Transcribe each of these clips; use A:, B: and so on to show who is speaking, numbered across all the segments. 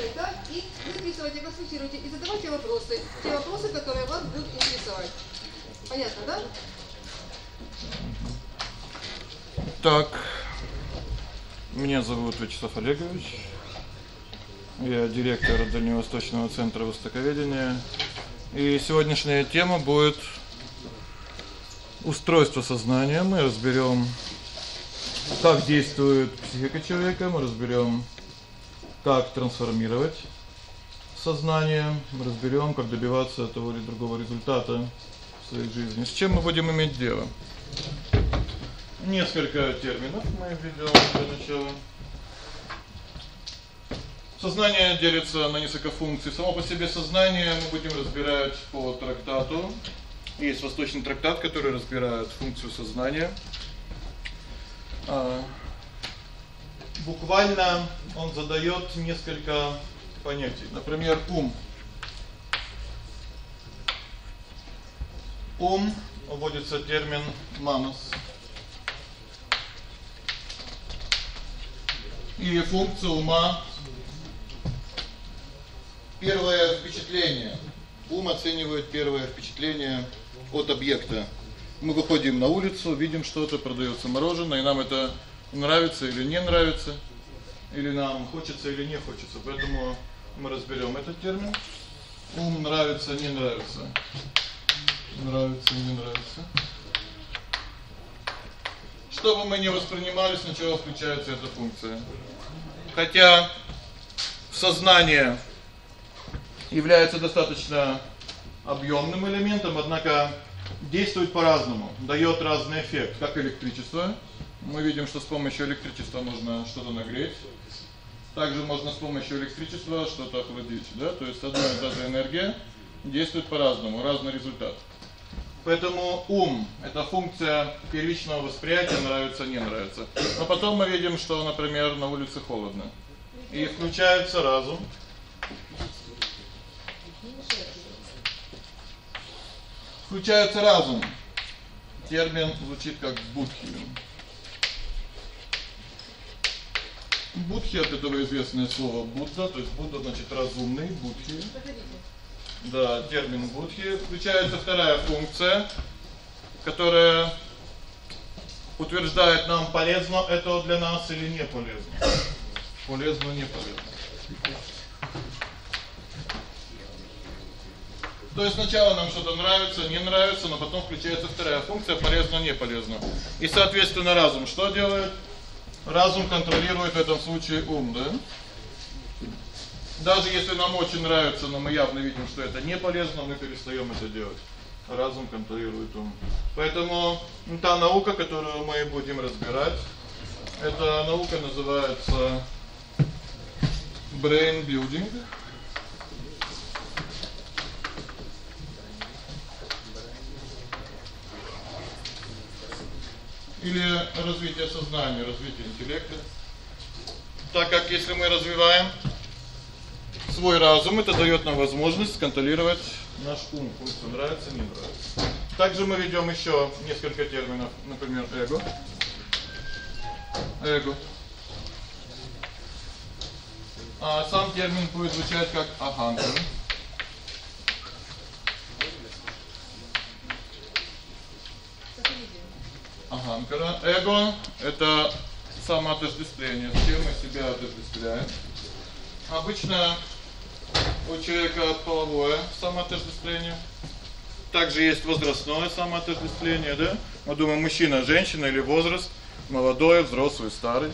A: записывать, да? И записывайте, консультируйте и задавайте вопросы. Те вопросы, которые вас будут интересовать. Понятно, да?
B: Так. Меня зовут Вячеслав Олегович. Я директор Дальневосточного центра востоковедения. И сегодняшняя тема будет устройство сознания. Мы разберём как действует психика человека, мы разберём как трансформировать сознание, разберём, как добиваться того или другого результата в своей жизни. С чем мы будем иметь дело? Несколько терминов мы введём для начала. Сознание делится на несколько функций. Само по себе сознание мы будем разбирать по трактату. Есть восточный трактат, который разбирает функцию сознания. Буквально он задаёт несколько понятий. Например, ум. Ум вводится термин манас. И функция ума первое впечатление. Ум оценивает первое впечатление от объекта. Мы выходим на улицу, видим что-то, продаётся мороженое, и нам это нравится или не нравится, или нам хочется или не хочется. Поэтому мы разберём этот термин. Ум нравится, не нравится. Нравится, не нравится. Что бы мы ни воспринимали, сначала включается эта функция. Хотя сознание является достаточно объёмным элементом, однако действует по-разному, даёт разный эффект, как электричество. Мы видим, что с помощью электричества можно что-то нагреть. Также можно с помощью электричества что-то охладить, да? То есть одна и та же энергия действует по-разному, разный результат. Поэтому ум это функция первичного восприятия, нравится, не нравится. Но потом мы видим, что, например, на улице холодно. И включается разум. Включается разум. Термин звучит как будхи. Будхи от этого известное слово Будда, то есть Будда значит разумный, будхи. Да, термин будхи включается вторая функция, которая утверждает нам полезно это для нас или не полезно. Полезно не полезно. То есть сначала нам что-то нравится, не нравится, но потом включается вторая функция полезно не полезно. И соответственно разум что делает? Разум контролирует в этом случае ум, да? Даже если нам очень нравится, но мы явно видим, что это не полезно, мы перестаём это делать. Разум контролирует ум. Поэтому та наука, которую мы будем разбирать, эта наука называется brain building. Или развитие сознания, развитие интеллекта. Так как если мы развиваем свой разум, это даёт нам возможность контролировать наш ум, пусть он нравится, не нравится. Также мы ведём ещё несколько терминов, например, эго. Эго. А сам термин будет звучать как аханкара. Аханкара. Эго это самоотождествление, с чем мы себя отождествляем. Обычно у человека половое самоотождествление. Также есть возрастное самоотождествление, да? Мы думаем, мужчина, женщина или возраст, молодой, взрослый, старый.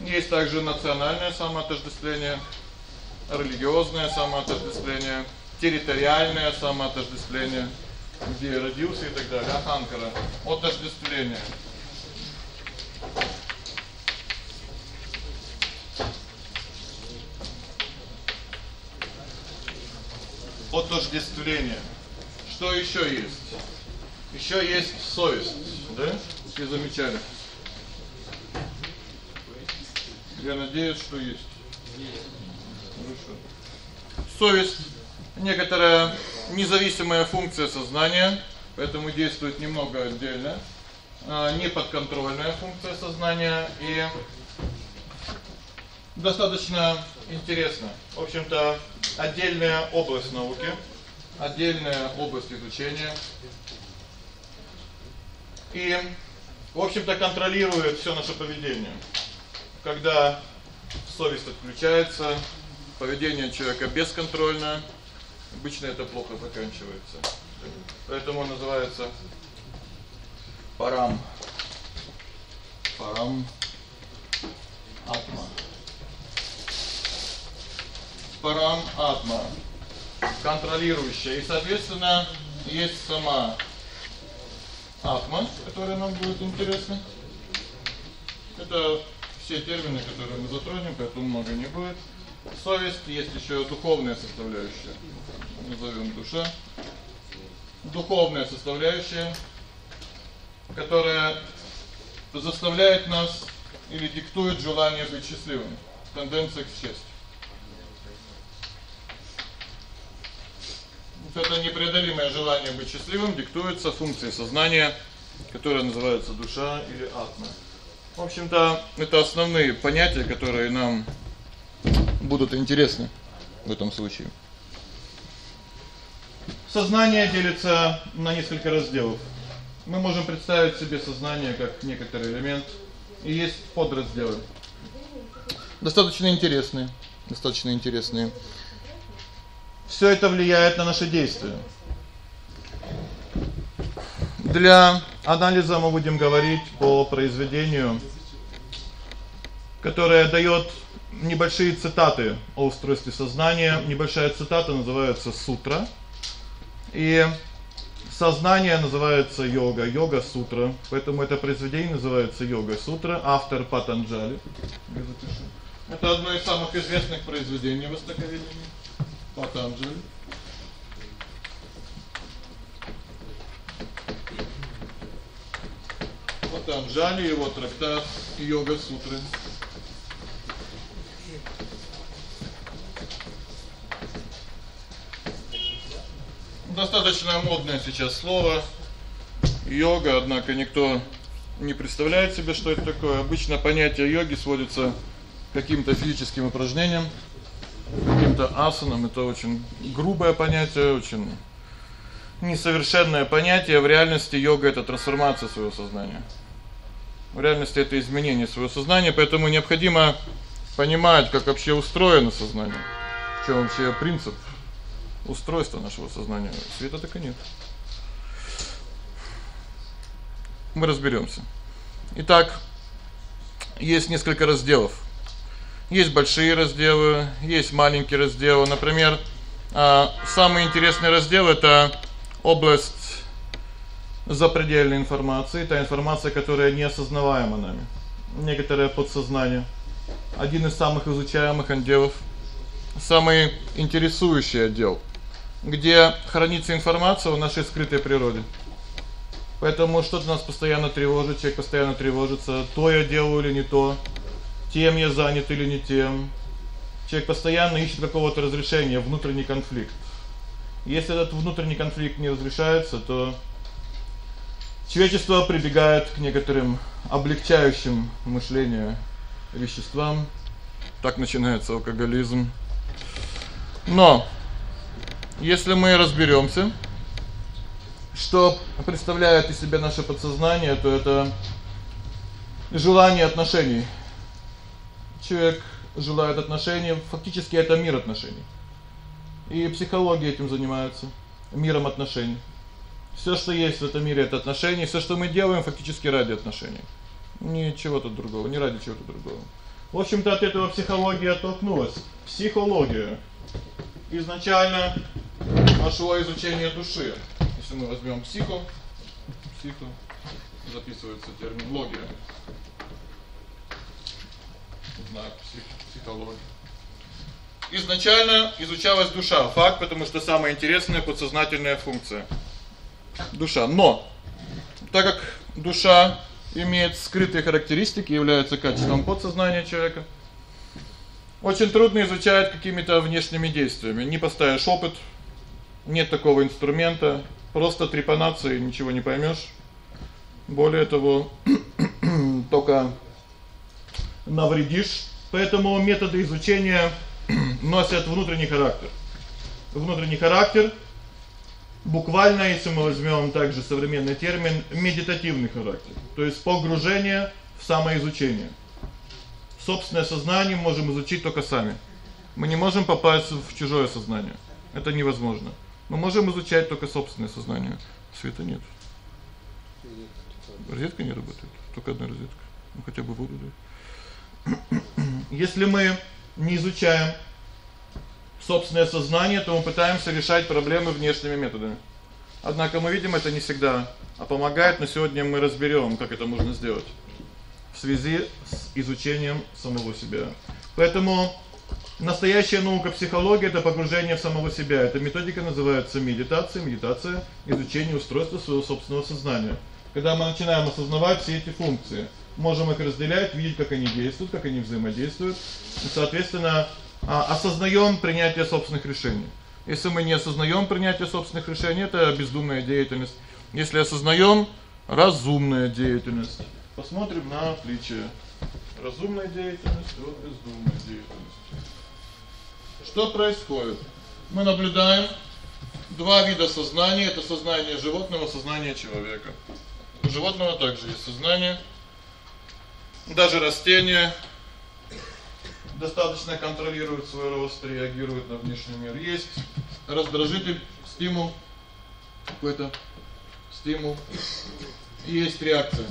B: Есть также национальное самоотождествление, религиозное самоотождествление, территориальное самоотождествление, где родился и так далее, аханкара, отождествление. отождествление. Что ещё есть? Ещё есть совесть, да? Все замечали. Я надеюсь, что. Есть. Хорошо. Совесть некоторая независимая функция сознания, поэтому действует немного отдельно. А не подконтрольная функция сознания и достаточно интересно. В общем-то, отдельная область науки, отдельная область изучения. И, в общем-то, контролирует всё наше поведение. Когда совесть отключается, поведение человека бесконтрольно, обычно это плохо заканчивается. Поэтому он называется парам. Парам атма. Парам атма. Контролирующая. И, соответственно, есть сама атма, которая нам будет интересна. Это все термины, которые мы затронем, поэтому много не будет. Совесть есть ещё духовная составляющая. Назовём душа. Духовная составляющая, которая заставляет нас или диктует желание быть счастливым, тенденция к счастью. Вот это непреодолимое желание быть счастливым диктуется функцией сознания, которая называется душа или атма. В общем-то, это основные понятия, которые нам будут интересны в этом случае. Сознание делится на несколько разделов. Мы можем представить себе сознание как некоторый элемент, и есть подразделы. Достаточно интересные, достаточно интересные. Всё это влияет на наши действия. Для анализа мы будем говорить по произведению, которое даёт небольшие цитаты о устройстве сознания. Небольшая цитата называется Сутра. И сознание называется йога, йога-сутра. Поэтому это произведение называется Йога-сутра, автор Патанджали. Это одно из самых известных произведений востоковедения. Патанджали. Патанджали его трактат Йога-сутры. Достаточно модное сейчас слово йога, однако никто не представляет себе, что это такое. Обычно понятие йоги сводится к каким-то физическим упражнениям каким-то асанам это очень грубое понятие, очень несовершенное понятие. В реальности йога это трансформация своего сознания. В реальности это изменение своего сознания, поэтому необходимо понимать, как вообще устроено сознание. В чём вообще принцип устройства нашего сознания. Света так и нет. Мы разберёмся. Итак, есть несколько разделов есть большие разделы, есть маленькие разделы. Например, а самый интересный раздел это область запредельной информации, та информация, которая неосознаваема нами. Некоторое подсознание. Один из самых изучаемых отделов, самый интересующий отдел, где хранится информация о нашей скрытой природе. Поэтому что-то нас постоянно тревожит, человек постоянно тревожится, то я делаю или не то тем я занят или не тем. Человек постоянно ищет какого-то разрешения, внутренний конфликт. Если этот внутренний конфликт не разрешается, то человечество прибегает к некоторым облегчающим мышление веществам. Так начинается алкоголизм. Но если мы разберёмся, что представляет из себя наше подсознание, то это желание отношений человек желает отношений, фактически это мир отношений. И психология этим занимается, миром отношений. Всё, что есть в этом мире это отношения, всё, что мы делаем, фактически ради отношений. Ничего-то другого, не ради чего-то другого. В общем-то, от этого психология оттолкнулась. Психология изначально пошло изучение души. Если мы возьмём психо, психо записывается термин логия знак психологии. Изначально изучалась душа, факт, потому что самая интересная подсознательная функция душа. Но так как душа имеет скрытые характеристики, является качеством подсознания человека, очень трудно изучать какими-то внешними действиями. Не поставишь опыт, нет такого инструмента, просто трепанации ничего не поймёшь. Более того, только навредишь Поэтому методы изучения носят внутренний характер. Внутренний характер буквально, если мы возьмём также современный термин медитативный характер, то есть погружение в самоизучение. Собственное сознание можем изучить только сами. Мы не можем попасть в чужое сознание. Это невозможно. Мы можем изучать только собственное сознание. Света нет. Розетка не работает. Только одна розетка. Ну хотя бы дай. Если мы не изучаем собственное сознание, то мы пытаемся решать проблемы внешними методами. Однако мы видим, это не всегда а помогает, но сегодня мы разберём, как это можно сделать связи с изучением самого себя. Поэтому настоящая наука психология это погружение в самого себя. Эта методика называется медитация, медитация изучение устройства своего собственного сознания. Когда мы начинаем осознавать все эти функции, можем их разделять, видеть, как они действуют, как они взаимодействуют, и, соответственно, а, осознаём принятие собственных решений. Если мы не осознаём принятие собственных решений, это бездумная деятельность. Если осознаём разумная деятельность. Посмотрим на отличие разумной деятельности от бездумной деятельности. Что происходит? Мы наблюдаем два вида сознания это сознание животного, сознание человека. У животного также есть сознание. Даже растения достаточно контролируют свой рост, реагируют на внешний мир. Есть раздражитель, стимул какой-то стимул и есть реакция.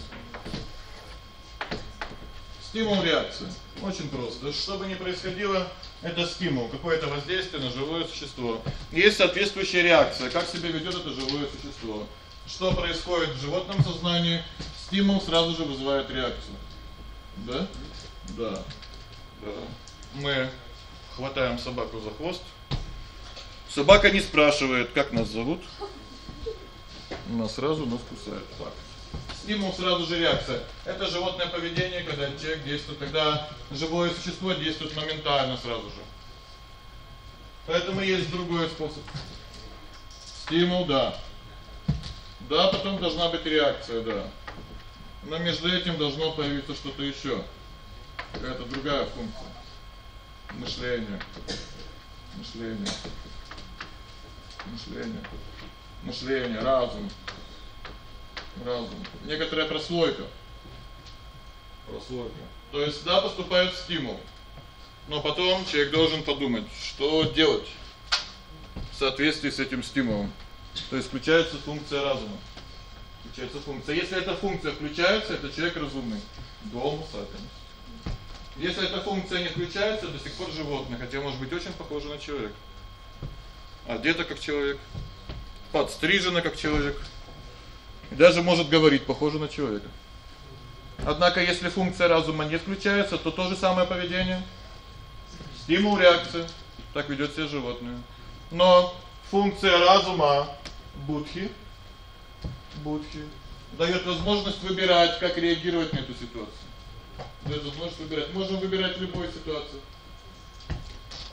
B: Стимул реакция. Очень просто. Что бы ни происходило, это стимул, какое-то воздействие на живое существо. Есть соответствующая реакция, как себя ведёт это живое существо. Что происходит в животном сознании? Стимул сразу же вызывает реакцию. Да? Да. Да. Мы хватаем собаку за хвост. Собака не спрашивает, как нас зовут. Она сразу нас кусает. Так. Стимул сразу же реакция. Это животное поведение, когда человек действует, когда живое существо действует моментально сразу же. Поэтому есть другой способ. Стимул, да. Да, потом должна быть реакция, да. Но между этим должно появиться что-то ещё. Это другая функция. Мышление. Мышление. Мышление. Мышление, разум разум. Некоторая прослойка. Прослойка. То есть да, поступает стимул. Но потом человек должен подумать, что делать в соответствии с этим стимулом. То есть включается функция разума. Включается функция. Если эта функция включается, это человек разумный. Homo sapiens. Если эта функция не включается, до сих пор животное, хотя может быть очень похоже на человека. Одето как человек, подстрижено как человек, и даже может говорить похоже на человека. Однако, если функция разума не включается, то то же самое поведение стимул реакция, так ведёт себя животное. Но функция разума будхи будхи даёт возможность выбирать, как реагировать на эту ситуацию. Даёт возможность выбирать. Можем выбирать в любой ситуации.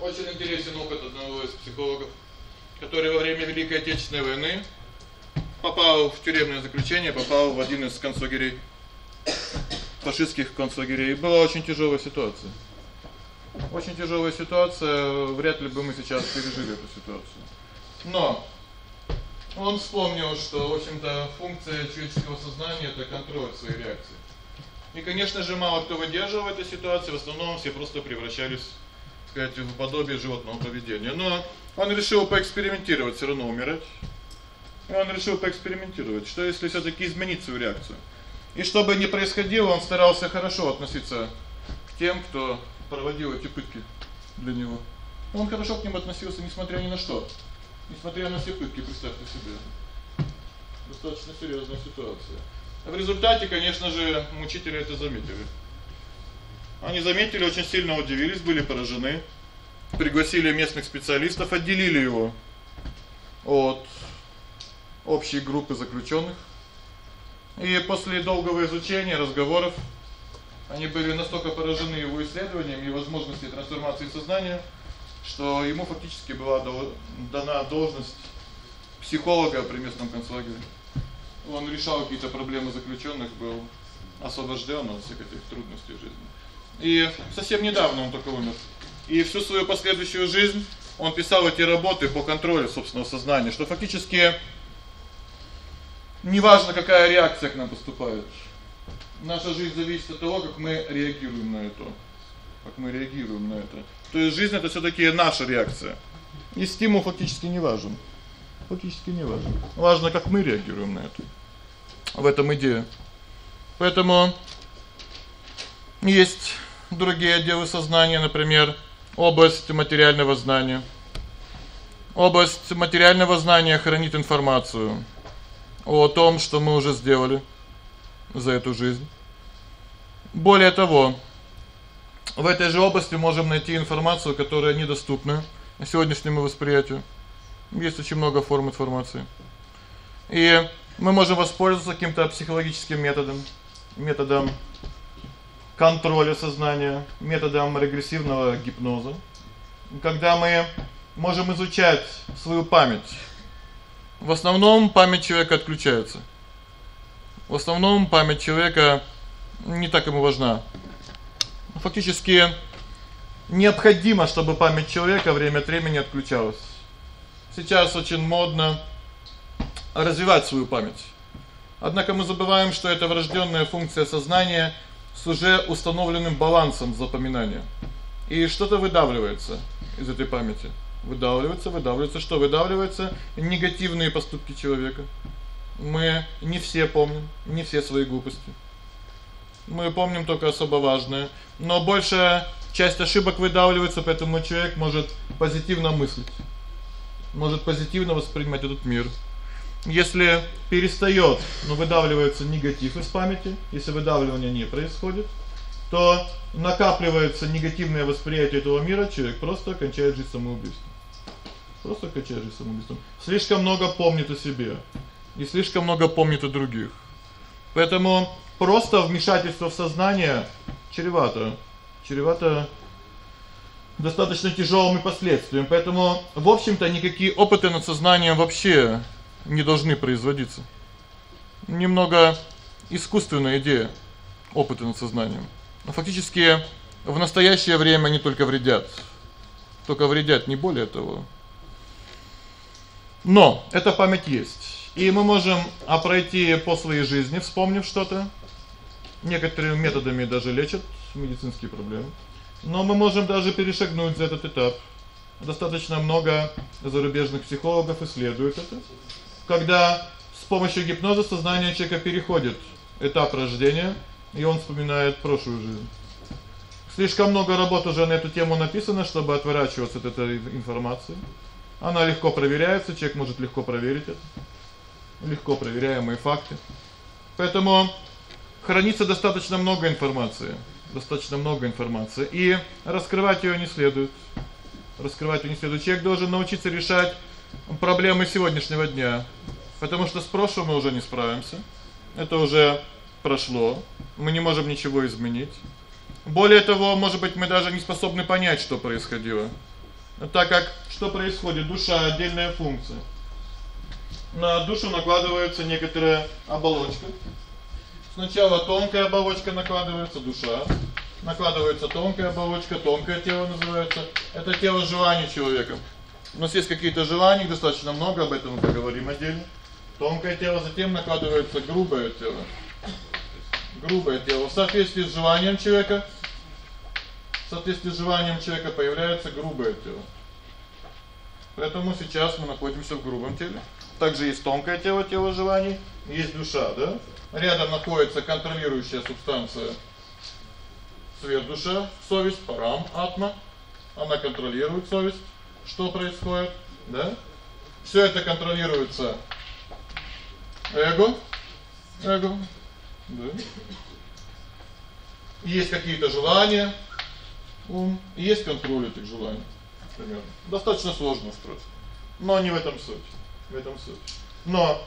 B: Очень интересен опыт одного из психологов, который во время Великой Отечественной войны попал в тюремное заключение, попал в один из концлагерей фашистских концлагерей. Была очень тяжелая ситуация. Очень тяжелая ситуация, вряд ли бы мы сейчас пережили эту ситуацию. Но он вспомнил, что, в общем-то, функция человеческого сознания это контроль своей реакции. И, конечно же, мало кто выдерживал в этой ситуации, в основном все просто превращались, сказать, в подобие животного поведения. Но он решил поэкспериментировать, всё равно умирать. И он решил поэкспериментировать, что если всё-таки изменить свою реакцию. И чтобы не происходило, он старался хорошо относиться к тем, кто проводил эти пытки для него. Он хорошо к ним относился, несмотря ни на что. Несмотря на все пытки, представьте себе. Достаточно серьёзная ситуация. В результате, конечно же, мучители это заметили. Они заметили, очень сильно удивились, были поражены. Пригласили местных специалистов, отделили его от общей группы заключённых. И после долгого изучения, разговоров, они были настолько поражены его исследованиями и возможностью трансформации сознания, что ему фактически была дана должность психолога при местном концлагере. Он решал какие-то проблемы заключённых, был освобождён от всех этих трудностей жизни. И совсем недавно он только умер. И всю свою последующую жизнь он писал эти работы по контролю собственного сознания, что фактически неважно, какая реакция к нам поступает. Наша жизнь зависит от того, как мы реагируем на это. Как мы реагируем на это. То есть жизнь это всё-таки наша реакция. И стимул фактически не важен. Фактически не важен. Важно, как мы реагируем на это. В этом идея. Поэтому есть другие отделы сознания, например, область материального знания. Область материального знания хранит информацию о том, что мы уже сделали за эту жизнь. Более того, в этой же области можем найти информацию, которая недоступна сегодняшнему восприятию. Есть очень много форм информации. И мы можем воспользоваться каким-то психологическим методом, методом контроля сознания, методом регрессивного гипноза. Когда мы можем изучать свою память. В основном память человека отключается. В основном память человека не так ему важна. Фактически необходимо, чтобы память человека время от времени отключалась. Сейчас очень модно развивать свою память. Однако мы забываем, что это врождённая функция сознания с уже установленным балансом запоминания. И что-то выдавливается из этой памяти. Выдавливается, выдавливается, что выдавливается? Негативные поступки человека. Мы не все помним, не все свои глупости. Мы помним только особо важное, но большая часть ошибок выдавливается, поэтому человек может позитивно мыслить. Может позитивно воспринимать этот мир. Если перестаёт, но выдавливается негатив из памяти, если выдавливание не происходит, то накапливается негативное восприятие этого мира, человек просто кончает жизнь самоубийством. Просто кончает жизнь самоубийством. Слишком много помнит о себе и слишком много помнит о других. Поэтому просто вмешательство в сознание чревато чревато достаточно тяжелыми последствиями. Поэтому, в общем-то, никакие опыты над сознанием вообще не должны производиться. Немного искусственная идея опыты над сознанием. Но фактически в настоящее время они только вредят. Только вредят, не более того. Но эта память есть. И мы можем а пройти по своей жизни, вспомнив что-то. Некоторыми методами даже лечат медицинские проблемы. Но мы можем даже перешагнуть за этот этап. Достаточно много зарубежных психологов исследуют это. Когда с помощью гипноза сознание человека переходит этап рождения, и он вспоминает прошлую жизнь. Слишком много работ уже на эту тему написано, чтобы отворачиваться от этой информации. Она легко проверяется, человек может легко проверить это. Легко проверяемые факты. Поэтому хранится достаточно много информации достаточно много информации, и раскрывать её не следует. Раскрывать её не следует. Человек должен научиться решать проблемы сегодняшнего дня, потому что с прошлым мы уже не справимся. Это уже прошло. Мы не можем ничего изменить. Более того, может быть, мы даже не способны понять, что происходило. Так как что происходит? Душа отдельная функция. На душу накладывается некоторая оболочка, Сначала тонкая оболочка накладывается, душа. Накладывается тонкая оболочка, тонкое тело называется. Это тело желаний человека. У нас есть какие-то желания, достаточно много, об этом мы поговорим отдельно. Тонкое тело, затем накладывается грубое тело. Грубое тело в соответствии с желанием человека. В соответствии с желанием человека появляется грубое тело. Поэтому сейчас мы находимся в грубом теле. Также есть тонкое тело, тело желаний, есть душа, да? Рядом находится контролирующая субстанция свет душа, совесть, парам, атма. Она контролирует совесть, что происходит, да? Всё это контролируется эго, эго, да? Есть какие-то желания, ум, есть контроль этих желаний, примерно. Достаточно сложно строить. Но не в этом суть. В этом суть. Но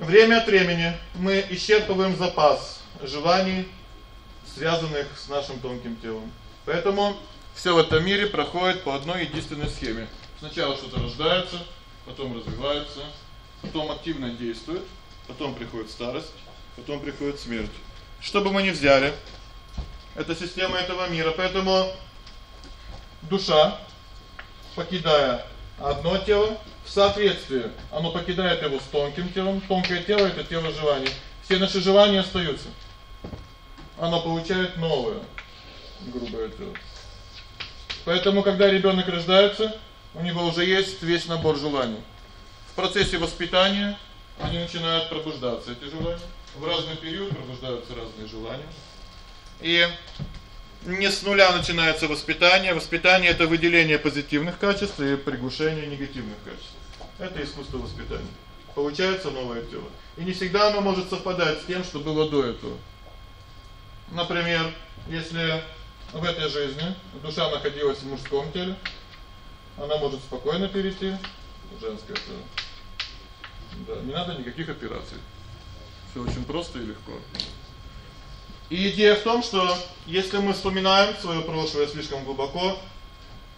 B: Время от времени мы исчерпываем запас желаний, связанных с нашим тонким телом. Поэтому всё в этом мире проходит по одной единственной схеме. Сначала что-то рождается, потом развивается, потом активно действует, потом приходит старость, потом приходит смерть. Что бы мы ни взяли, это система этого мира. Поэтому душа, покидая одно тело, в соответствии оно покидает его с тонким телом. Тонкое тело это тело желаний. Все наши желания остаются. Оно получает новое грубое тело. Поэтому когда ребёнок рождается, у него уже есть весь набор желаний. В процессе воспитания они начинают пробуждаться эти желания. В разный период пробуждаются разные желания. И не с нуля начинается воспитание. Воспитание это выделение позитивных качеств и приглушение негативных качеств. Это искусство воспитания. Получается новое тело. И не всегда оно может совпадать с тем, что было до этого. Например, если в этой жизни душа находилась в мужском теле, она может спокойно перейти в женское тело. Да, не надо никаких операций. Всё очень просто и легко. И идея в том, что если мы вспоминаем своё прошлое слишком глубоко,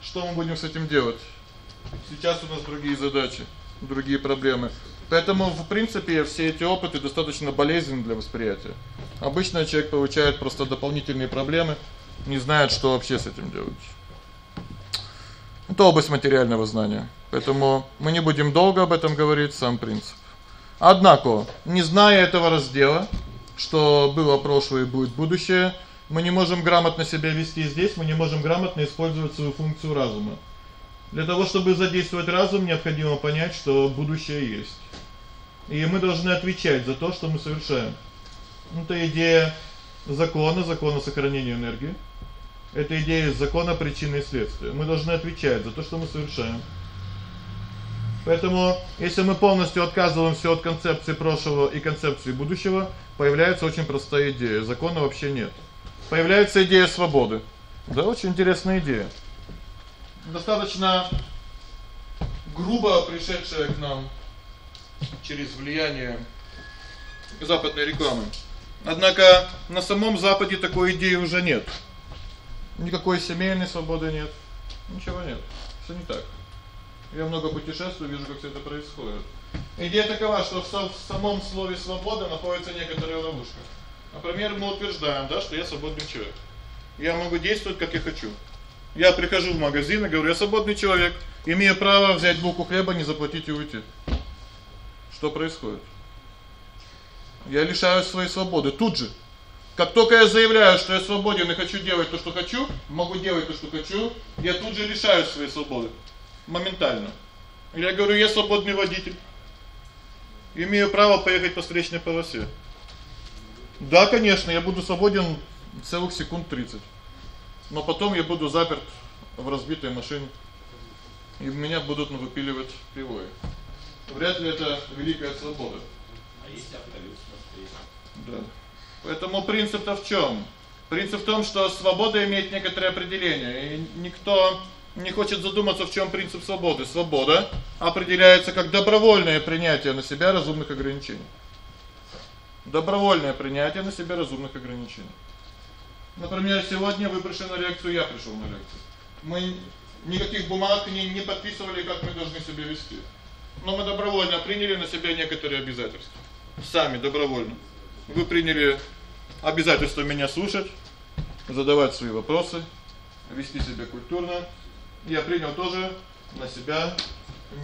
B: что мы будем с этим делать? Сейчас у нас другие задачи, другие проблемы. Поэтому, в принципе, все эти опыты достаточно болезненны для восприятия. Обычно человек получает просто дополнительные проблемы, не знает, что вообще с этим делать. Это область материального знания. Поэтому мы не будем долго об этом говорить, сам принцип. Однако, не зная этого раздела, что было прошлое и будет будущее, мы не можем грамотно себя вести здесь, мы не можем грамотно использовать свою функцию разума. Для того, чтобы задействовать разум, необходимо понять, что будущее есть. И мы должны отвечать за то, что мы совершаем. Это идея закона, закона сохранения энергии. Это идея закона причины и следствия. Мы должны отвечать за то, что мы совершаем. Поэтому, если мы полностью отказываемся от концепции прошлого и концепции будущего, появляется очень простая идея. Закона вообще нет. Появляется идея свободы. Да, очень интересная идея. Достаточно грубо пришедшая к нам через влияние западной рекламы. Однако на самом западе такой идеи уже нет. Никакой семейной свободы нет. Ничего нет. Всё не так. Я много путешествую, вижу, как всё это происходит. Идея такова, что в самом слове свобода находится некоторая ловушка. Например, мы утверждаем, да, что я свободный человек. Я могу действовать как я хочу. Я прихожу в магазин и говорю: "Я свободный человек, имею право взять булку хлеба, не заплатить и уйти". Что происходит? Я лишаюсь своей свободы тут же. Как только я заявляю, что я свободен и хочу делать то, что хочу, могу делать то, что хочу, я тут же лишаюсь своей свободы. Моментально. Я говорю: "Я свободный водитель. Имею право поехать по встречной полосе". Да, конечно, я буду свободен целых секунд 30. Но потом я буду заперт в разбитой машине. И меня будут выпиливать пилой. Вряд ли это великая свобода.
C: А есть абсолютно
B: Да. Поэтому принцип-то в чём? Принцип в том, что свобода имеет некоторое определение, и никто не хочет задуматься, в чём принцип свободы. Свобода определяется как добровольное принятие на себя разумных ограничений. Добровольное принятие на себя разумных ограничений. Например, сегодня вы пришли на лекцию, я пришёл на лекцию. Мы никаких бумаг не не подписывали, как мы должны себя вести. Но мы добровольно приняли на себя некоторые обязательства. Сами добровольно. Вы приняли обязательство меня слушать, задавать свои вопросы, вести себя культурно. Я принял тоже на себя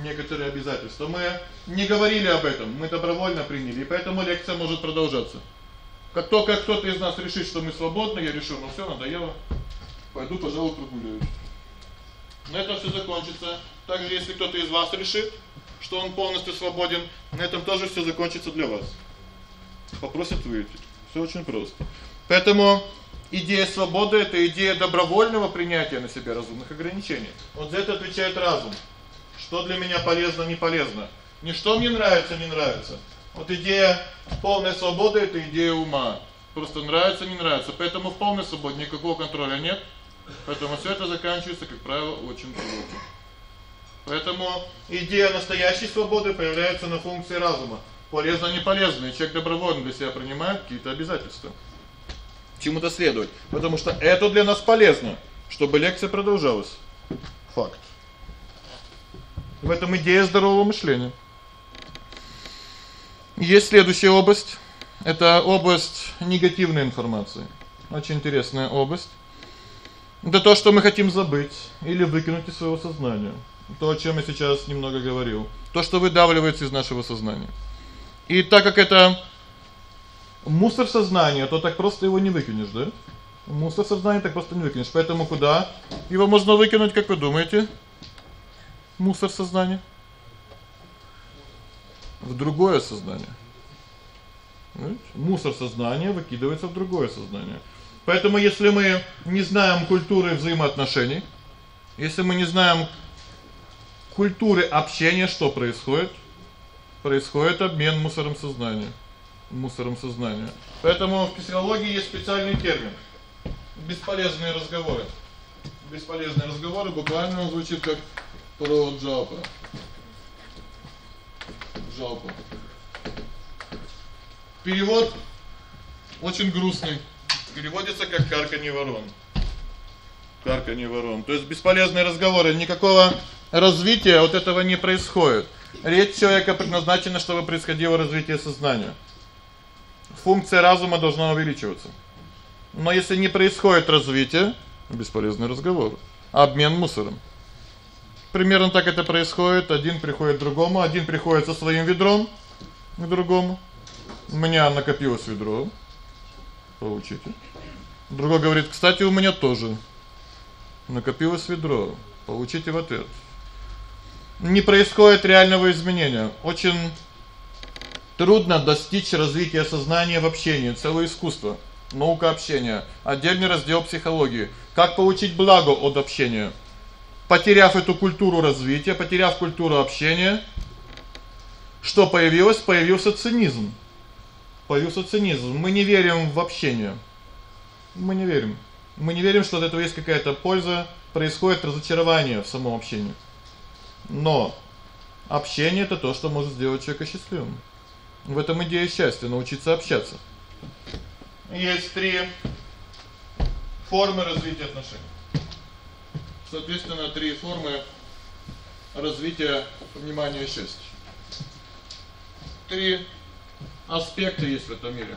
B: некоторые обязательства. Мы не говорили об этом, мы добровольно приняли, и поэтому лекция может продолжаться. Как только кто-то из нас решит, что мы свободны, я решу, ну всё, надоело. Пойду, пожалуй, прогуляюсь. На этом всё закончится. Также если кто-то из вас решит, что он полностью свободен, на этом тоже всё закончится для вас. Попросят выйти. Всё очень просто. Поэтому идея свободы это идея добровольного принятия на себя разумных ограничений. Вот за это отвечает разум. Что для меня полезно, не полезно. Не что мне нравится, не нравится. Вот идея полной свободы это идея ума. Просто нравится, не нравится. Поэтому в полной свободе никакого контроля нет. Поэтому всё это заканчивается, как правило, очень плохо. Поэтому идея настоящей свободы появляется на функции разума. Полезно, не полезно, и человек добровольно для себя принимает какие-то обязательства. Чему-то следовать, потому что это для нас полезно, чтобы лекция продолжалась. Факт. В этом идея здорового мышления. Есть следующая область. Это область негативной информации. Очень интересная область. Это то, что мы хотим забыть или выкинуть из своего сознания. То, о чём я сейчас немного говорил. То, что выдавливается из нашего сознания. И так как это мусор сознания, то так просто его не выкинешь, да? Мусор сознания так просто не выкинешь. Поэтому куда его можно выкинуть, как вы думаете? Мусор сознания в другое сознание. Видите? Мусор сознания выкидывается в другое сознание. Поэтому если мы не знаем культуры взаимоотношений, если мы не знаем культуры общения, что происходит? Происходит обмен мусором сознания. Мусором сознания. Поэтому в психологии есть специальный термин бесполезные разговоры. Бесполезные разговоры буквально звучит как про джапа. Жалко. Перевод очень грустный. Переводится как карканье ворон. Карканье ворон. То есть бесполезные разговоры, никакого развития вот этого не происходит. Речь человека предназначена, чтобы происходило развитие сознания. Функция разума должна увеличиваться. Но если не происходит развитие, бесполезный разговор. Обмен мусором. Примерно так это происходит. Один приходит к другому, один приходит со своим ведром к другому. У меня накопилось ведро. Получите. Другой говорит: "Кстати, у меня тоже накопилось ведро. Получите в ответ". Не происходит реального изменения. Очень трудно достичь развития сознания в общении, целое искусство. Наука общения, отдельный раздел психологии. Как получить благо от общения? потеряв эту культуру развития, потеряв культуру общения, что появилось? Появился цинизм. Появился цинизм. Мы не верим в общение. Мы не верим. Мы не верим, что от этого есть какая-то польза, происходит разочарование в самом общении. Но общение это то, что может сделать человека счастливым. В этом идея счастья научиться общаться. Есть три формы развития отношений. Соответственно, три формы развития внимания и счастья. Три аспекта есть в этом мире.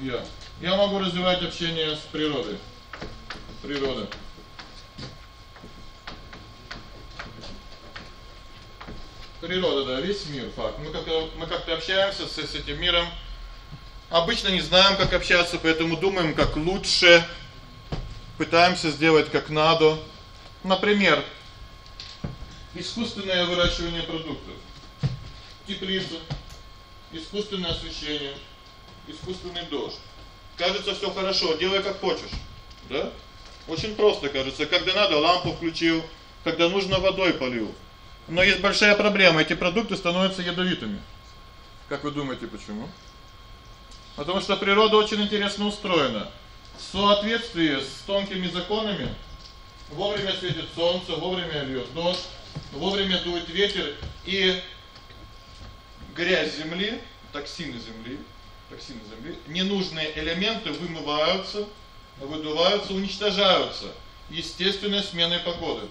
B: Я я могу развивать общение с природой. Природа. Природа, да, весь мир, факт. Мы как-то мы как-то общаемся с, с этим миром. Обычно не знаем, как общаться, поэтому думаем, как лучше. Пытаемся сделать как надо. Например, искусственное выращивание продуктов. Теплица, искусственное освещение, искусственный дождь. Кажется, всё хорошо, делай как хочешь. Да? Очень просто, кажется. Когда надо, лампу включил, когда нужно, водой полил. Но есть большая проблема, эти продукты становятся ядовитыми. Как вы думаете, почему? Потому что природа очень интересно устроена. В соответствии с тонкими законами вовремя светит солнце, вовремя льёт дождь, вовремя дует ветер и грязь земли, токсины земли, токсины земли, ненужные элементы вымываются, выдуваются, уничтожаются естественной сменой погоды.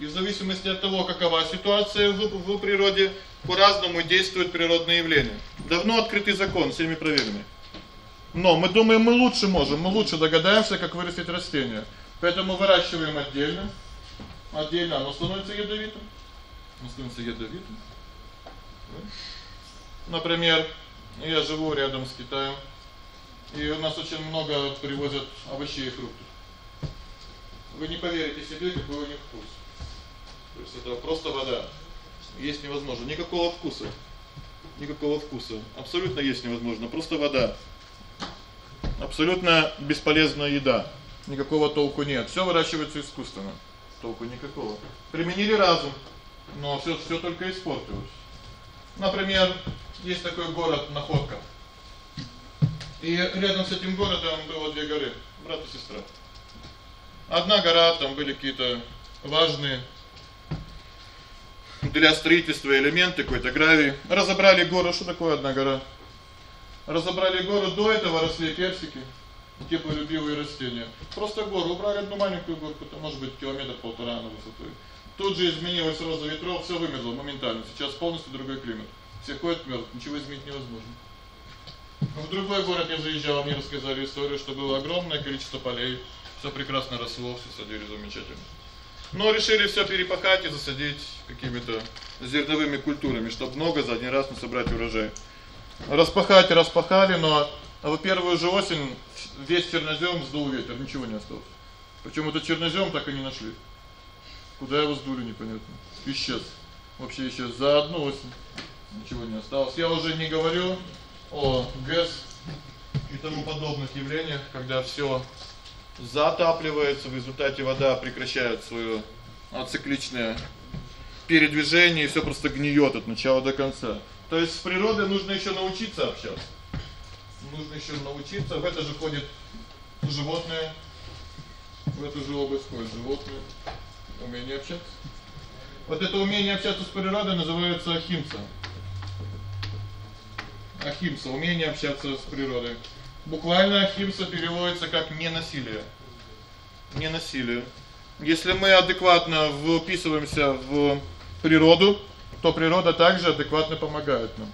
B: И в зависимости от того, какова ситуация в, в природе, по-разному действуют природные явления. Давно открытый закон, всеми проверенный. Но мы думаем, мы лучше можем, мы лучше догадаемся, как вырастить растение. Поэтому выращиваем отдельно. Отдельно оно становится ядовитым. Оно становится ядовитым. Например, я живу рядом с Китаем. И у нас очень много привозят овощей и фруктов. Вы не поверите себе, какой у них вкус. То есть это просто вода. Есть невозможно, никакого вкуса. Никакого вкуса. Абсолютно есть невозможно, просто вода. Абсолютно бесполезная еда никакого толку нет. Всё выращивается искусственно. Толку никакого. Применили разум, но всё всё только испортилось. Например, есть такой город Находка. И рядом с этим городом было две горы, брат и сестра. Одна гора, там были какие-то важные для строительства элементы, какой-то гравий. Разобрали гору, что такое одна гора? Разобрали гору, до этого росли персики теплолюбивые растения. Просто гору убрали одну маленькую горку, там может быть километр полтора на высотой. Тут же изменилась роза ветров, всё вымерло моментально. Сейчас полностью другой климат. Все ходят мёртв, ничего изменить невозможно. В другой город я заезжал, мне рассказали историю, что было огромное количество полей, всё прекрасно росло, всё садили замечательно. Но решили всё перепахать и засадить какими-то зерновыми культурами, чтобы много за один раз не собрать урожай. Распахать распахали, но в первую же осень весь чернозём сдул ветер, ничего не осталось. Причём этот чернозём так и не нашли. Куда его сдули, непонятно. Исчез. Вообще исчез за одну осень. Ничего не осталось. Я уже не говорю о ГЭС и тому подобных явлениях, когда всё затапливается, в результате вода прекращает своё ацикличное передвижение, и всё просто гниёт от начала до конца. То есть с природой нужно ещё научиться общаться. Нужно ещё научиться, в это же входит животные. В эту же область входят животные. Умение общаться. Вот это умение общаться с природой называется ахимса. Ахимса умение общаться с природой. Буквально ахимса переводится как ненасилие. Ненасилие. Если мы адекватно вписываемся в природу, то природа также адекватно помогает нам.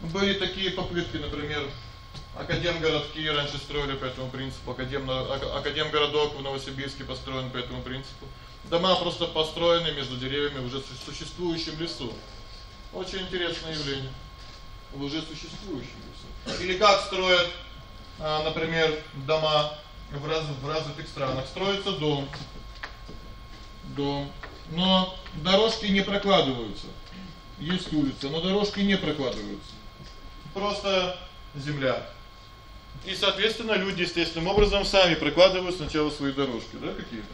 B: Были такие попытки, например, академгородки раньше строили по этому принципу, академ академгородок в Новосибирске построен по этому принципу. Дома просто построены между деревьями в уже существующем лесу. Очень интересное явление. В уже существующем. Или как строят, а, например, дома в раз в развитых странах. Строится дом. Дом. Но дорожки не прокладываются. Есть улица, но дорожки не прокладываются. Просто земля. И, соответственно, люди естественным образом сами прокладывают сначала свои дорожки, да, какие-то.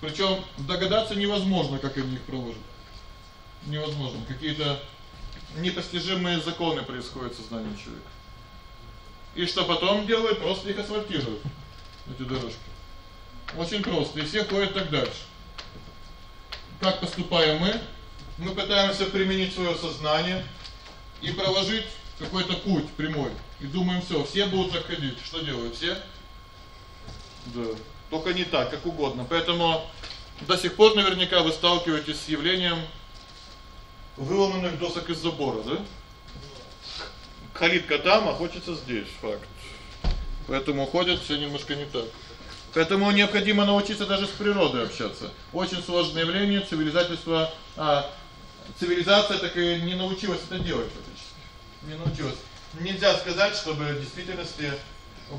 B: Причём догадаться невозможно, как они их проложат. Невозможно. Какие-то непостижимые законы происходят в сознании человека. И что потом делают? Просто их асфальтируют эти дорожки. Очень просто, и все ходят так дальше. Как поступаем мы? Мы пытаемся применить своё сознание и проложить какой-то путь прямой. И думаем, всё, все будут так ходить. Что делают все? Да. Только не так, как угодно. Поэтому до сих пор наверняка вы сталкиваетесь с явлением выломанных досок из забора, да? Калитка там, а хочется здесь, факт. Поэтому ходят всё немножко не так. Поэтому необходимо научиться даже с природой общаться. Очень сложное явление цивилизательство, а цивилизация так и не научилась это делать фактически. Не научилась. Нельзя сказать, чтобы в действительности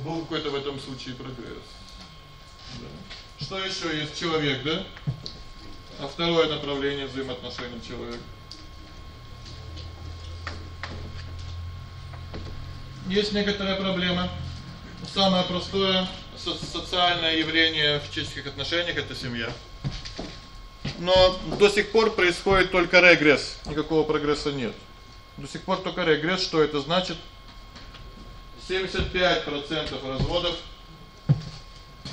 B: был какой-то в этом случае прогресс. Да. Что ещё есть человек, да? А второе направление взаимоотношений человека. Есть некоторая проблема. Самое простое со социальное явление в человеческих отношениях это семья. Но до сих пор происходит только регресс, никакого прогресса нет. До сих пор только регресс, что это значит? 75% разводов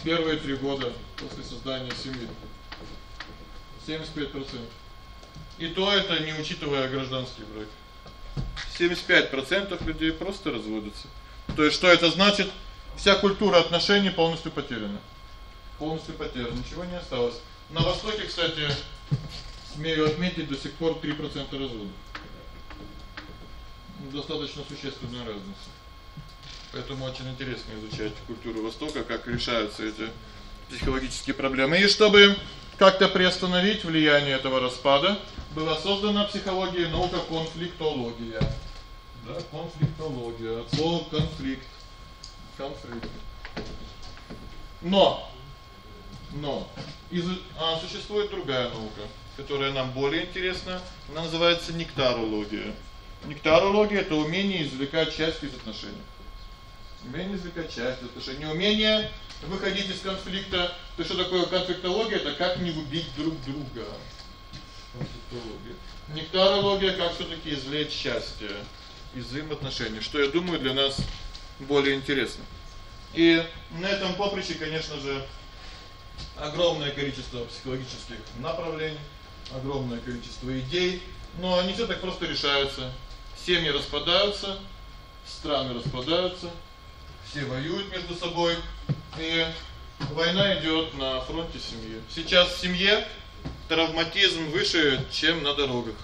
B: первые 3 года после создания семьи. 75%. И то это не учитывая гражданский брак. 75% людей просто разводятся. То есть что это значит? Вся культура отношений полностью потеряна. Полностью потеряна, ничего не осталось. На востоке, кстати, смею отметить, до сих пор 3% разводов. Достаточно существенная разница. Поэтому очень интересно изучать культуру Востока, как решаются эти психологические проблемы. И чтобы как-то приостановить влияние этого распада, была создана психология наука конфликтология. Да, конфликтология, от слова конфликт. Конфликт. Но но из а существует другая наука, которая нам более интересна. Она называется нектарология. Нектарология это умение извлекать счастье из отношений. Умение извлекать счастье из отношений, умение выходить из конфликта. То что такое конфликтология? Это как не убить друг друга. Конфликтология. Нектарология как всё-таки извлечь счастье из взаимоотношений, что я думаю для нас более интересно. И на этом поприще, конечно же, огромное количество психологических направлений, огромное количество идей, но они всё так просто решаются. Семьи распадаются, страны распадаются, все воюют между собой, и война идёт на фронте семьи. Сейчас в семье травматизм выше, чем на дорогах.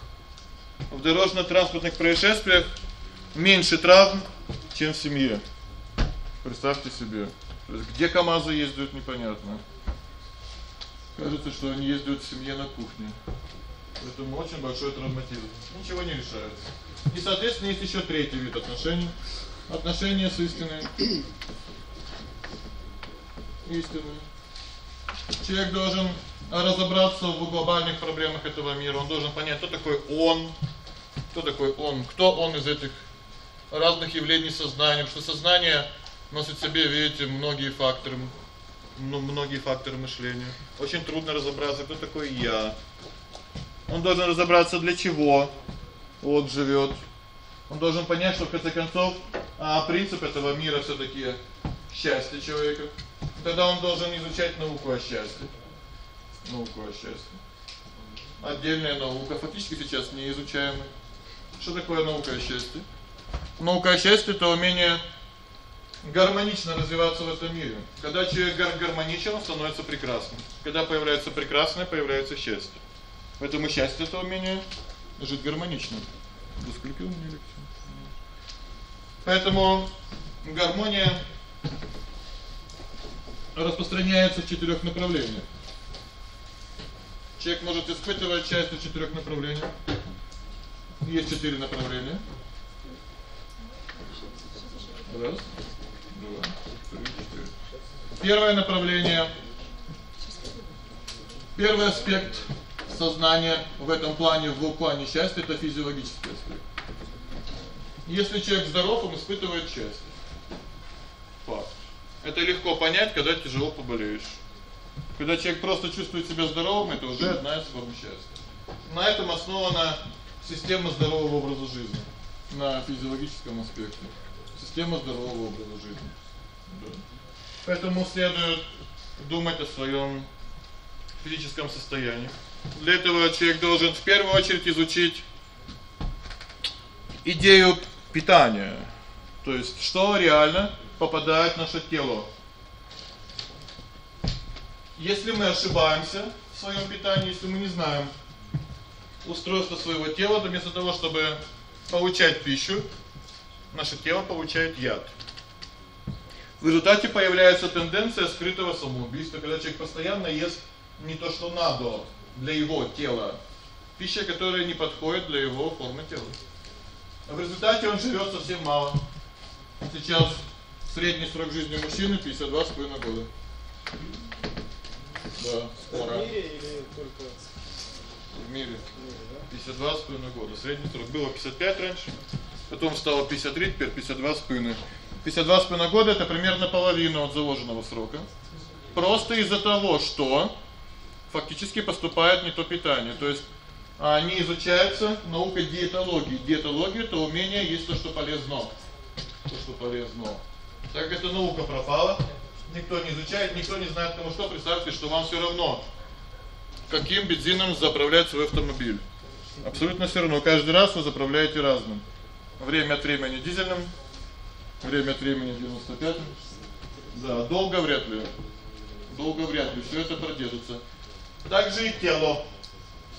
B: В дорожно-транспортных происшествиях меньше травм, чем в семье. Представьте себе. Где КАМАЗы ездят, непонятно. Кажется, что они ездят в семье на кухне. Поэтому очень большой травматизм. Ничего не решается. И, соответственно, есть ещё третий вид отношений. Отношения с истиной. Истиной. Человек должен разобраться в глобальных проблемах этого мира. Он должен понять, кто такой он, кто такой он, кто он из этих разных явлений сознания, что сознание носит в себе, видите, многие факторы, ну, многие факторы мышления. Очень трудно разобраться, кто такой я. Он должен разобраться, для чего он живёт. Он должен понять, что в конце концов, а принцип этого мира всё-таки счастье человека. Тогда он должен изучать науку о счастье. Науку о счастье. Отдельная наука, фактически сейчас не изучаемая. Что такое наука о счастье? Наука о счастье это умение гармонично развиваться в этом мире. Когда человек гармоничен, он становится прекрасным. Когда появляется прекрасное, появляется счастье. Поэтому счастье это умение жить гармонично. До скольки у меня лекция? Поэтому гармония распространяется в четырёх направлениях. Человек может испытывать счастье в четырёх направлениях. Есть четыре направления. Раз, два, три, четыре. Первое направление Первый аспект сознания в этом плане, в плане счастья это физиологический аспект. Если человек здоров, он испытывает счастье. Факт. Это легко понять, когда тяжело поболеешь. Когда человек просто чувствует себя здоровым, это уже одна из форм счастья. На этом основана система здорового образа жизни, на физиологическом аспекте. Система здорового образа жизни. Да. Поэтому следует думать о своём физическом состоянии. Для этого человек должен в первую очередь изучить идею питания. То есть что реально попадает в наше тело. Если мы ошибаемся в своём питании, если мы не знаем устройство своего тела, то вместо того, чтобы получать пищу, наше тело получает яд. В результате появляется тенденция скрытого самоубийства, когда человек постоянно ест не то, что надо для его тела, пища, которая не подходит для его формы тела. А в результате он живёт совсем мало. Сейчас средний срок жизни мужчины 52,5 года. Да, скоро.
D: В мире или только
B: в мире?
D: в мире,
B: 52,5 года. Средний срок было 55 раньше, потом стало 53, теперь 52,5. 52,5 года это примерно половина от заложенного срока. Просто из-за того, что фактически поступает не то питание. То есть не изучается наука диетологии. Диетология это умение есть то, что полезно. То, что полезно. Так эта наука пропала. Никто не изучает, никто не знает, кому что. Представьте, что вам всё равно каким бензином заправлять свой автомобиль. Абсолютно всё равно. Каждый раз вы заправляете разным. Время от времени дизельным, время от времени 95-м. Да, долго вряд ли. Долго вряд ли всё это продержится. Также и тело.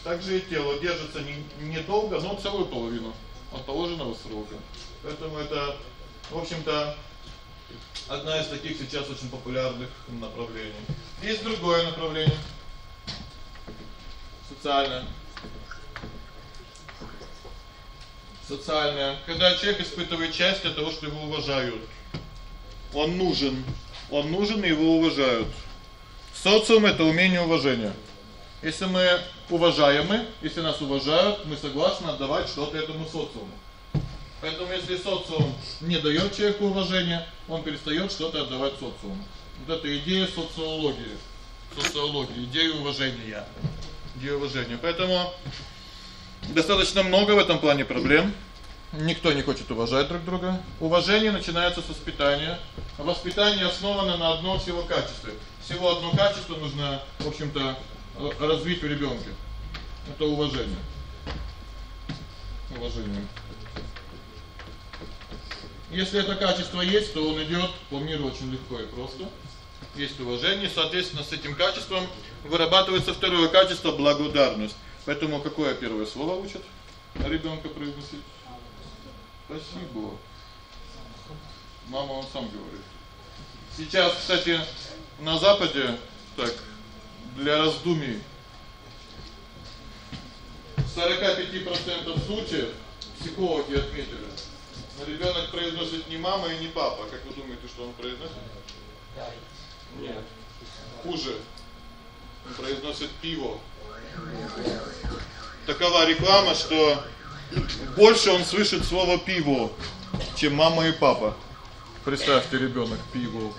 B: Также и тело держится не недолго, но целую половину от положенного срока. Поэтому это, в общем-то, одна из таких сейчас очень популярных направлений. Есть другое направление. Социальное. Социальное. Когда человек испытывает счастье от того, что его уважают. Он нужен. Он нужен и его уважают. Социум это умение уважения. Если мы уважаемы, если нас уважают, мы согласны отдавать что-то этому социуму. Поэтому если социум не даёт человеку уважения, он перестаёт что-то отдавать социуму. Вот это идея социологии. Социология, идея уважения. Идея уважения. Поэтому достаточно много в этом плане проблем. Никто не хочет уважать друг друга. Уважение начинается с воспитания. Воспитание основано на одном всего качестве. Всего одно качество нужно, в общем-то, развить в ребёнке. Это уважение. Уважение. Если это качество есть, то он идёт по миру очень легко и просто. Есть уважение, соответственно, с этим качеством вырабатывается второе качество благодарность. Поэтому какое первое слово учат ребёнка произносить? Спасибо. Мама он сам говорит. Сейчас, кстати, на западе так для раздумий 45% случаев психологи отметили. Ребёнок произносит не мама и не папа. Как вы думаете, что он произносит? Нет. Хуже. Он произносит пиво. Такова реклама, что больше он слышит слово пиво, чем мама и папа. Представьте, ребёнок пиво.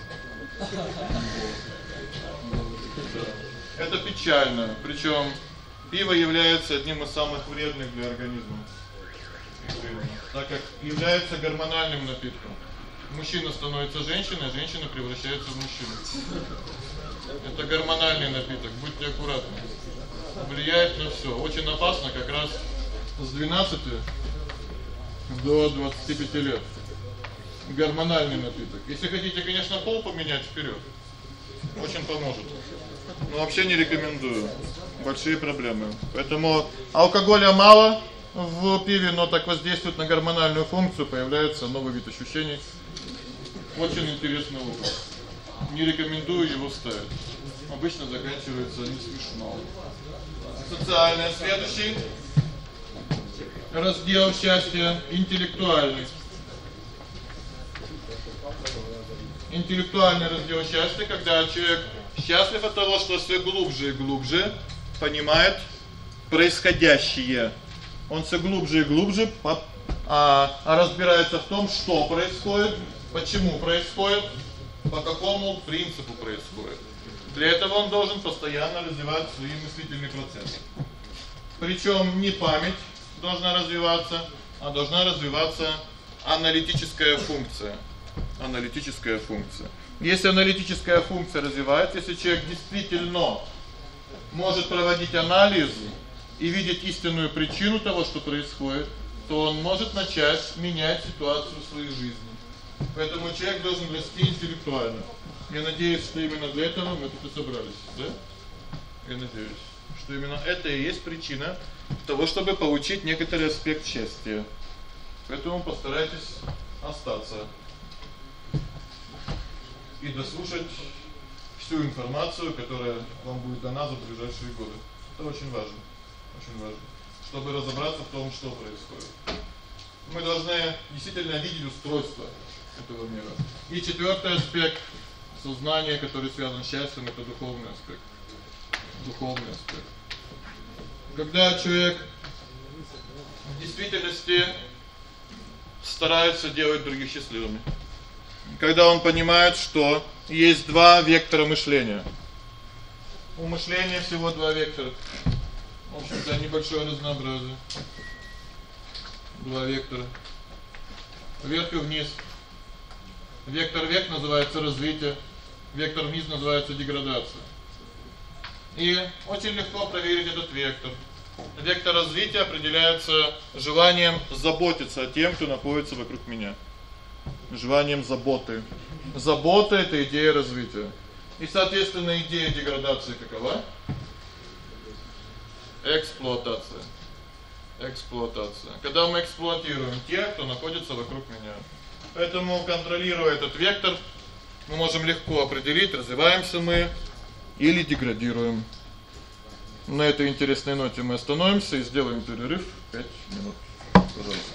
B: Это печально. Причём пиво является одним из самых вредных для организма. Так как является гормональным напитком. Мужчина становится женщиной, а женщина превращается в мужчину. Это гормональный напиток, будьте аккуратны. Влияет на всё. Очень опасно как раз с 12 до 25 лет. Гормональный напиток. Если хотите, конечно, пол поменять вперёд. Очень поможет. Но вообще не рекомендую. Большие проблемы. Поэтому алкоголя мало в пиве, но так воздействует на гормональную функцию, появляется новый вид ощущений. Очень интересный опыт. Не рекомендую его ставить. Обычно заканчивается не смешно. Социальное следующий раздел счастья интеллектуальный. Интеллектуальный раздел счастья, когда человек счастлив от того, что всё глубже и глубже понимает происходящее. Он всё глубже и глубже а разбирается в том, что происходит, почему происходит, по какому принципу происходит. Для этого он должен постоянно развивать свои мыслительные процессы. Причём не память должна развиваться, а должна развиваться аналитическая функция. Аналитическая функция. Если аналитическая функция развивается, если человек действительно может проводить анализ и видеть истинную причину того, что происходит, то он может начать менять ситуацию в своей жизни. Поэтому человек должен расти интеллектуально. Я надеюсь, что именно для этого мы тут и собрались, да? Я надеюсь, что именно это и есть причина того, чтобы получить некоторый аспект счастья. Поэтому постарайтесь остаться и дослушать всю информацию, которая вам будет дана за ближайшие годы. Это очень важно. Очень важно, чтобы разобраться в том, что происходит. Мы должны действительно видеть устройство этого мира. И четвёртый аспект сознания, который связан с счастьем это духовный аспект. Духовный аспект. Когда человек в действительности старается делать других счастливыми. Когда он понимает, что есть два вектора мышления. У мышления всего два вектора. В общем-то, небольшое разнообразие. Два вектора. Вверх и вниз. Вектор вверх называется развитие, вектор вниз называется деградация. И очень легко проверить этот вектор. Вектор развития определяется желанием заботиться о тем, кто находится вокруг меня. Желанием заботы. Забота это идея развития. И, соответственно, идея деградации какова? Эксплуатация. Эксплуатация. Когда мы эксплуатируем тех, кто находится вокруг меня. Поэтому контролируя этот вектор, мы можем легко определить, развиваемся мы или деградируем. На этой интересной ноте мы остановимся и сделаем перерыв 5 минут. Пожалуйста.